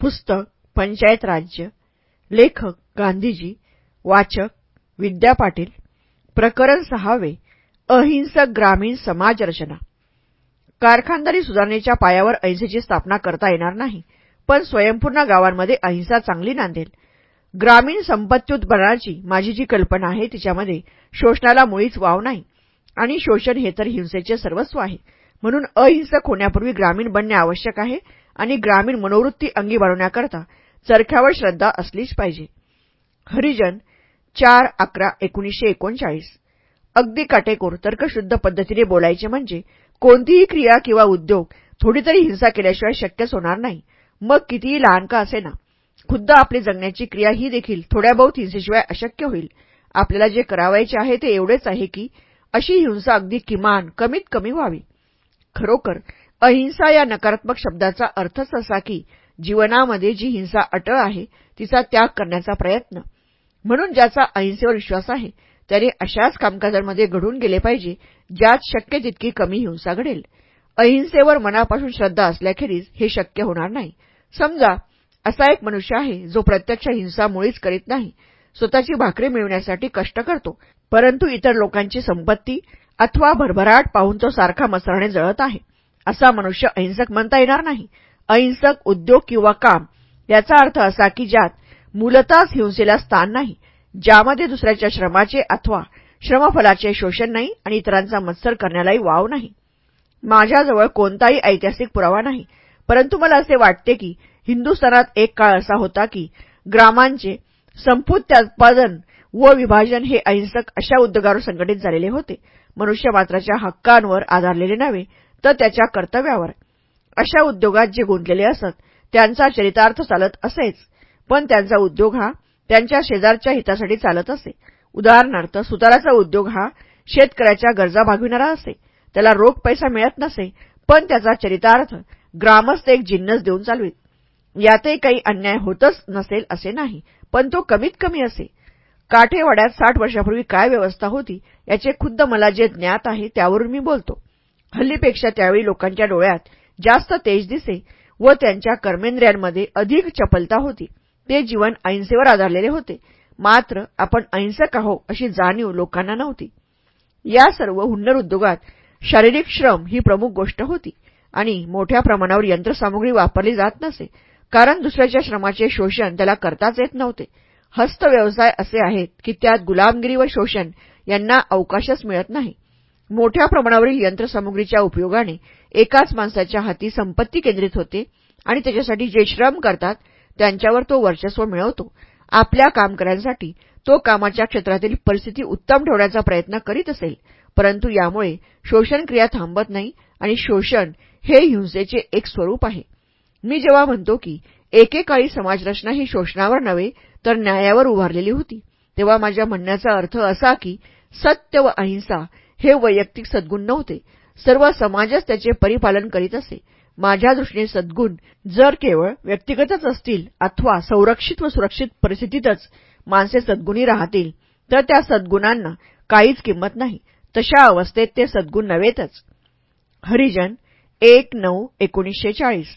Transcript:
पुस्तक पंचायत राज्य लेखक गांधीजी वाचक विद्या पाटील प्रकरण सहावे अहिंसक ग्रामीण समाज रचना. कारखानदारी सुधारणेच्या पायावर अहिंसेची स्थापना करता येणार नाही पण स्वयंपूर्ण गावांमध्ये अहिंसा चांगली नांदेल. ग्रामीण संपत्त्युत्पन्नाची माझी जी कल्पना आहे तिच्यामध्ये शोषणाला मुळीच वाव नाही आणि शोषण हे तर हिंसेचे सर्वस्व आहे. म्हणून अहिंसक होण्यापूर्वी ग्रामीण बनणे आवश्यक आहे आणि ग्रामीण मनोवृत्ती अंगी बाळवण्याकरता चरख्यावर श्रद्धा असलीच पाहिजे. हरिजन चार अकरा एकोणीसशे एकोणचाळीस. अगदी काटेकोर तर्कशुद्ध पद्धतीने बोलायचे म्हणजे कोणतीही क्रिया किंवा उद्योग थोडी तरी हिंसा केल्याशिवाय शक्यच होणार नाही. मग कितीही लहान का असे ना खुद्द आपली जगण्याची क्रिया ही देखील थोड्या बहुत हिंसेशिवाय अशक्य होईल. आपल्याला जे करावायचे आहे ते एवढेच आहे की अशी हिंसा अगदी किमान कमीत कमी व्हावी. खरोखर अहिंसा या नकारात्मक शब्दाचा अर्थच असा की जीवनामध्ये जी हिंसा अटळ आहे तिचा त्याग करण्याचा प्रयत्न. म्हणून ज्याचा अहिंसेवर विश्वास आहे त्याने अशाच कामकाजांमध्ये घडून गेले पाहिजे ज्यात शक्य तितकी कमी हिंसा घडेल. अहिंसेवर मनापासून श्रद्धा असल्याखेरीज हे शक्य होणार नाही. समजा असा एक मनुष्य आहे जो प्रत्यक्ष हिंसा मुळीच करीत नाही स्वतःची भाकरी मिळवण्यासाठी कष्ट करतो परंतु इतर लोकांची संपत्ती अथवा भरभराट पाहून तो सारखा मसराने जळत आहे. असा मनुष्य अहिंसक म्हणता येणार नाही. अहिंसक उद्योग किंवा काम याचा अर्थ असा की ज्यात मूलतच हिंसेला स्थान नाही ज्यामध्ये दुसऱ्याच्या श्रमाचे अथवा श्रमफलाचे शोषण नाही आणि इतरांचा मत्सर करण्यालाही वाव नाही. माझ्याजवळ कोणताही ऐतिहासिक पुरावा नाही परंतु मला असे वाटते की हिंदुस्थानात एक काळ असा होता की ग्रामांचे संपुत्योत्पादन व विभाजन हे अहिंसक अशा उद्योगावर संघटित झालेले होते. मनुष्य मात्राच्या हक्कांवर आधारलेले नव्हे तर त्याच्या कर्तव्यावर. अशा उद्योगात जे गुंतलेले असत त्यांचा चरितार्थ चालत असेच. पण त्यांचा उद्योग हा त्यांच्या शेजारच्या हितासाठी चालत असे. उदाहरणार्थ सुताराचा उद्योग हा शेतकऱ्याच्या गरजा भागविणारा असे. त्याला रोख पैसा मिळत नसे पण त्याचा चरितार्थ ग्रामस्थ एक जिन्नस देऊन चालवीत यातही काही अन्याय होतच नसेल असे नाही पण तो कमीत कमी असे. काठेवाड्यात साठ वर्षापूर्वी काय व्यवस्था होती याचे खुद्द मला जे ज्ञात आहे त्यावरून मी बोलतो. हल्लीपेक्षा त्यावेळी लोकांच्या डोळ्यात जास्त तेज दिसे व त्यांच्या कर्मेंद्रियांमध्ये अधिक चपलता होती. ते जीवन अहिंसेवर आधारलेले होते. मात्र आपण अहिंसक आहो अशी जाणीव लोकांना नव्हती. या सर्व हुन्नर उद्योगात शारीरिक श्रम ही प्रमुख गोष्ट होती आणि मोठ्या प्रमाणावर यंत्रसामुग्री वापरली जात नसे कारण दुसऱ्याच्या श्रमाचे शोषण त्याला करताच येत नव्हते. हस्तव्यवसाय असे आहेत की त्यात गुलामगिरी व शोषण यांना अवकाशच मिळत नाही. मोठ्या प्रमाणावरील यंत्रसामुग्रीच्या उपयोगाने एकाच माणसाच्या हाती संपत्ती केंद्रित होते आणि त्याच्यासाठी जे श्रम करतात त्यांच्यावर तो वर्चस्व मिळवतो. आपल्या कामकऱ्यांसाठी तो कामाच्या क्षेत्रातील परिस्थिती उत्तम ठेवण्याचा प्रयत्न करीत असेल परंतु यामुळे शोषणक्रिया थांबत नाही आणि शोषण हे हिंसेचे एक स्वरूप आहे. मी जेव्हा म्हणतो की एकेकाळी समाजरचना ही शोषणावर नव्हे तर न्यायावर उभारलेली होती तेव्हा माझ्या म्हणण्याचा अर्थ असा की सत्य व अहिंसा हे वैयक्तिक सद्गुण नव्हते. सर्व समाजच त्याचे परिपालन करीत असे. माझ्या दृष्टीने सद्गुण जर केवळ व्यक्तिगतच असतील अथवा संरक्षित व सुरक्षित परिस्थितीतच माणसे सद्गुणी राहतील तर त्या सद्गुणांना काहीच किंमत नाही. तशा अवस्थेत ते सद्गुण नव्हेतच हरिजन एक नऊ एकोणीसशे चाळीस.